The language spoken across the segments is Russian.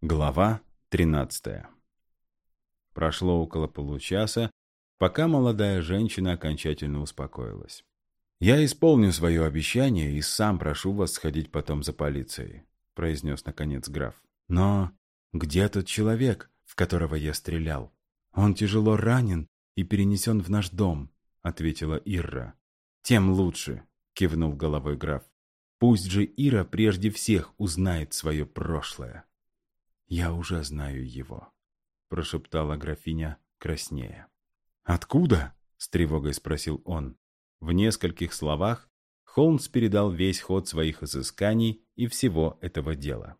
Глава 13 Прошло около получаса, пока молодая женщина окончательно успокоилась. «Я исполню свое обещание и сам прошу вас сходить потом за полицией», произнес наконец граф. «Но где тот человек, в которого я стрелял? Он тяжело ранен и перенесен в наш дом», ответила Ирра. «Тем лучше», кивнул головой граф. «Пусть же Ира прежде всех узнает свое прошлое». «Я уже знаю его», — прошептала графиня краснея. «Откуда?» — с тревогой спросил он. В нескольких словах Холмс передал весь ход своих изысканий и всего этого дела.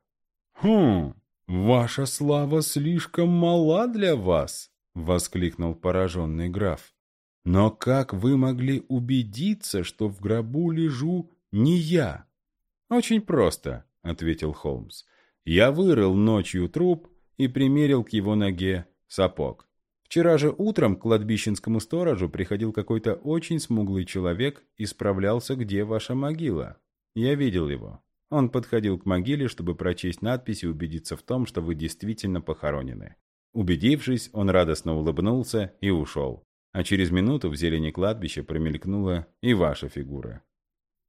«Хм, ваша слава слишком мала для вас!» — воскликнул пораженный граф. «Но как вы могли убедиться, что в гробу лежу не я?» «Очень просто», — ответил Холмс. Я вырыл ночью труп и примерил к его ноге сапог. Вчера же утром к кладбищенскому сторожу приходил какой-то очень смуглый человек и справлялся, где ваша могила. Я видел его. Он подходил к могиле, чтобы прочесть надпись и убедиться в том, что вы действительно похоронены. Убедившись, он радостно улыбнулся и ушел. А через минуту в зелени кладбища промелькнула и ваша фигура.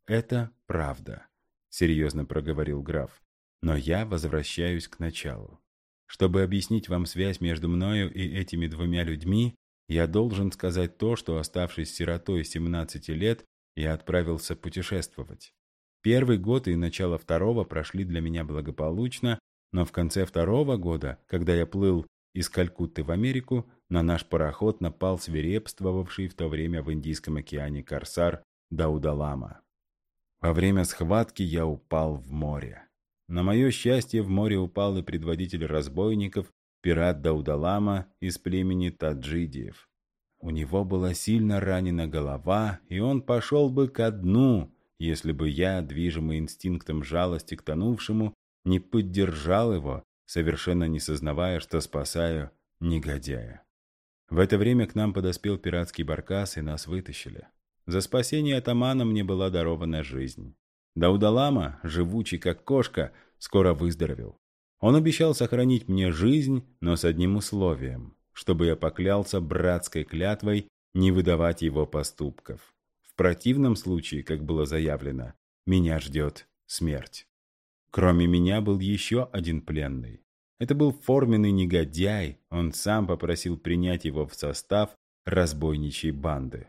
«Это правда», — серьезно проговорил граф. Но я возвращаюсь к началу. Чтобы объяснить вам связь между мною и этими двумя людьми, я должен сказать то, что, оставшись сиротой 17 лет, я отправился путешествовать. Первый год и начало второго прошли для меня благополучно, но в конце второго года, когда я плыл из Калькутты в Америку, на наш пароход напал свирепствовавший в то время в Индийском океане корсар Даудалама. Во время схватки я упал в море. На мое счастье, в море упал и предводитель разбойников, пират Даудалама из племени Таджидиев. У него была сильно ранена голова, и он пошел бы ко дну, если бы я, движимый инстинктом жалости к тонувшему, не поддержал его, совершенно не сознавая, что спасаю негодяя. В это время к нам подоспел пиратский баркас, и нас вытащили. За спасение атамана мне была дарована жизнь. Даудалама, живучий как кошка, скоро выздоровел. Он обещал сохранить мне жизнь, но с одним условием, чтобы я поклялся братской клятвой не выдавать его поступков. В противном случае, как было заявлено, меня ждет смерть. Кроме меня был еще один пленный. Это был форменный негодяй, он сам попросил принять его в состав разбойничьей банды.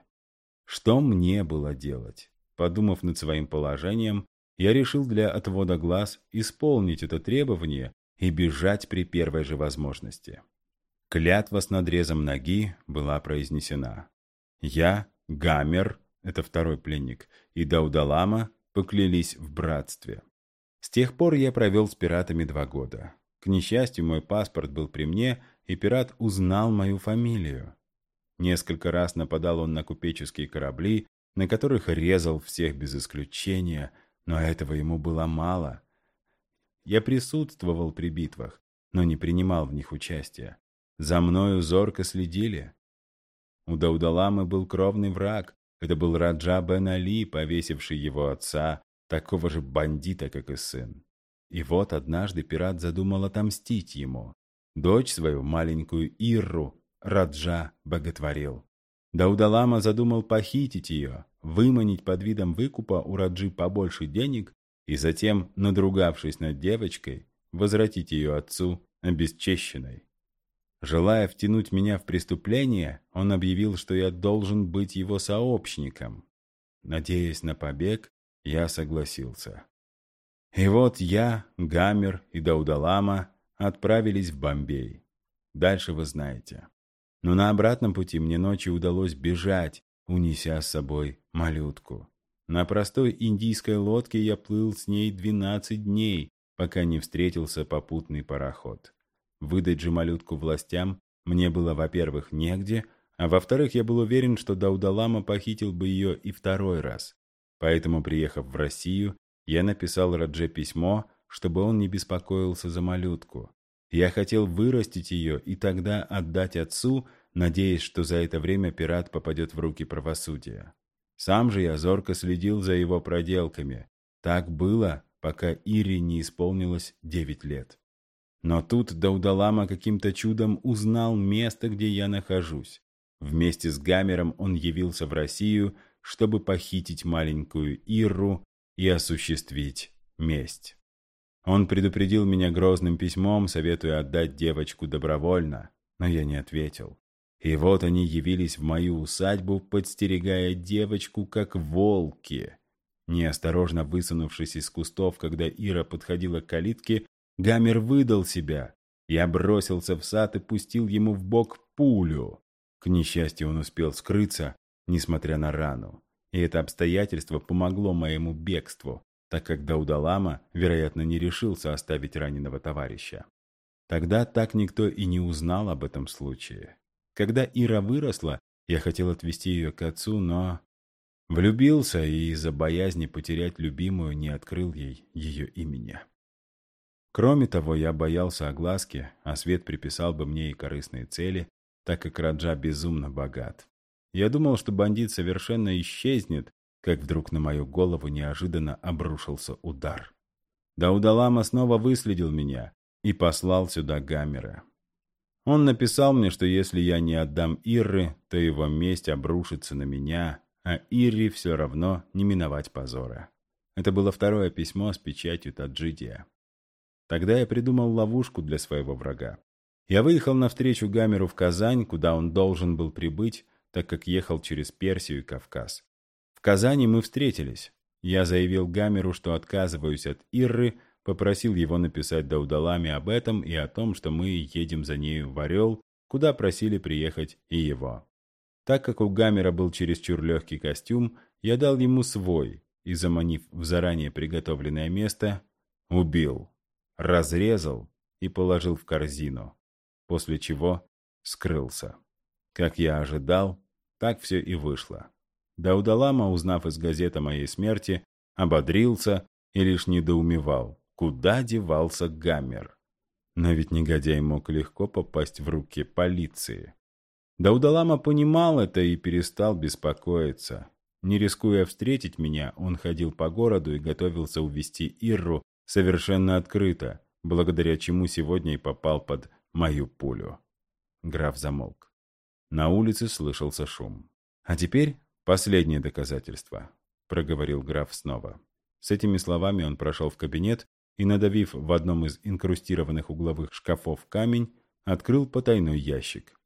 Что мне было делать? Подумав над своим положением, я решил для отвода глаз исполнить это требование и бежать при первой же возможности. Клятва с надрезом ноги была произнесена. Я, Гамер, это второй пленник, и Даудалама поклялись в братстве. С тех пор я провел с пиратами два года. К несчастью, мой паспорт был при мне, и пират узнал мою фамилию. Несколько раз нападал он на купеческие корабли, на которых резал всех без исключения, но этого ему было мало. Я присутствовал при битвах, но не принимал в них участия. За мною зорко следили. У Даудаламы был кровный враг. Это был Раджа Бен Али, повесивший его отца, такого же бандита, как и сын. И вот однажды пират задумал отомстить ему. Дочь свою, маленькую Ирру, Раджа боготворил. Даудалама задумал похитить ее, выманить под видом выкупа у Раджи побольше денег и затем, надругавшись над девочкой, возвратить ее отцу обесчещенной. Желая втянуть меня в преступление, он объявил, что я должен быть его сообщником. Надеясь на побег, я согласился. И вот я, Гамер и Даудалама отправились в Бомбей. Дальше вы знаете. Но на обратном пути мне ночью удалось бежать, унеся с собой малютку. На простой индийской лодке я плыл с ней 12 дней, пока не встретился попутный пароход. Выдать же малютку властям мне было, во-первых, негде, а во-вторых, я был уверен, что Даудалама похитил бы ее и второй раз. Поэтому, приехав в Россию, я написал Радже письмо, чтобы он не беспокоился за малютку. Я хотел вырастить ее и тогда отдать отцу, надеясь, что за это время пират попадет в руки правосудия. Сам же я зорко следил за его проделками. Так было, пока Ире не исполнилось девять лет. Но тут Даудалама каким-то чудом узнал место, где я нахожусь. Вместе с Гамером он явился в Россию, чтобы похитить маленькую Ирру и осуществить месть. Он предупредил меня грозным письмом, советуя отдать девочку добровольно, но я не ответил. И вот они явились в мою усадьбу, подстерегая девочку, как волки. Неосторожно высунувшись из кустов, когда Ира подходила к калитке, Гамер выдал себя. Я бросился в сад и пустил ему в бок пулю. К несчастью, он успел скрыться, несмотря на рану. И это обстоятельство помогло моему бегству, так как Даудалама, вероятно, не решился оставить раненого товарища. Тогда так никто и не узнал об этом случае. Когда Ира выросла, я хотел отвезти ее к отцу, но Влюбился и из-за боязни потерять любимую не открыл ей ее имени. Кроме того, я боялся огласки, а свет приписал бы мне и корыстные цели, так как Раджа безумно богат. Я думал, что бандит совершенно исчезнет, как вдруг на мою голову неожиданно обрушился удар. Даудалама снова выследил меня и послал сюда Гамера. Он написал мне, что если я не отдам Ирры, то его месть обрушится на меня, а Ирри все равно не миновать позора. Это было второе письмо с печатью Таджидия. Тогда я придумал ловушку для своего врага. Я выехал навстречу Гамеру в Казань, куда он должен был прибыть, так как ехал через Персию и Кавказ. В Казани мы встретились. Я заявил Гамеру, что отказываюсь от Ирры, попросил его написать Даудаламе об этом и о том, что мы едем за нею в Орел, куда просили приехать и его. Так как у Гамера был чересчур легкий костюм, я дал ему свой и, заманив в заранее приготовленное место, убил, разрезал и положил в корзину, после чего скрылся. Как я ожидал, так все и вышло. Даудалама, узнав из газеты о моей смерти, ободрился и лишь недоумевал, куда девался Гаммер. Но ведь негодяй мог легко попасть в руки полиции. Даудалама понимал это и перестал беспокоиться. Не рискуя встретить меня, он ходил по городу и готовился увести Ирру совершенно открыто, благодаря чему сегодня и попал под мою пулю. Граф замолк. На улице слышался шум. «А теперь последнее доказательство», — проговорил граф снова. С этими словами он прошел в кабинет и, надавив в одном из инкрустированных угловых шкафов камень, открыл потайной ящик.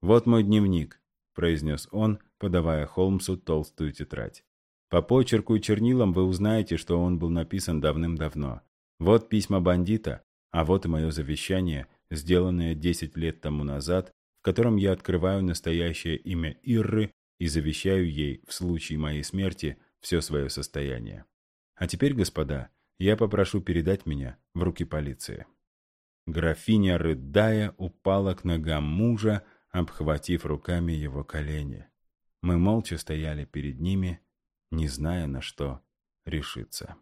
«Вот мой дневник», — произнес он, подавая Холмсу толстую тетрадь. «По почерку и чернилам вы узнаете, что он был написан давным-давно. Вот письма бандита, а вот и мое завещание, сделанное десять лет тому назад, в котором я открываю настоящее имя Ирры и завещаю ей в случае моей смерти все свое состояние. А теперь, господа, я попрошу передать меня в руки полиции». Графиня, рыдая, упала к ногам мужа, обхватив руками его колени. Мы молча стояли перед ними, не зная, на что решиться.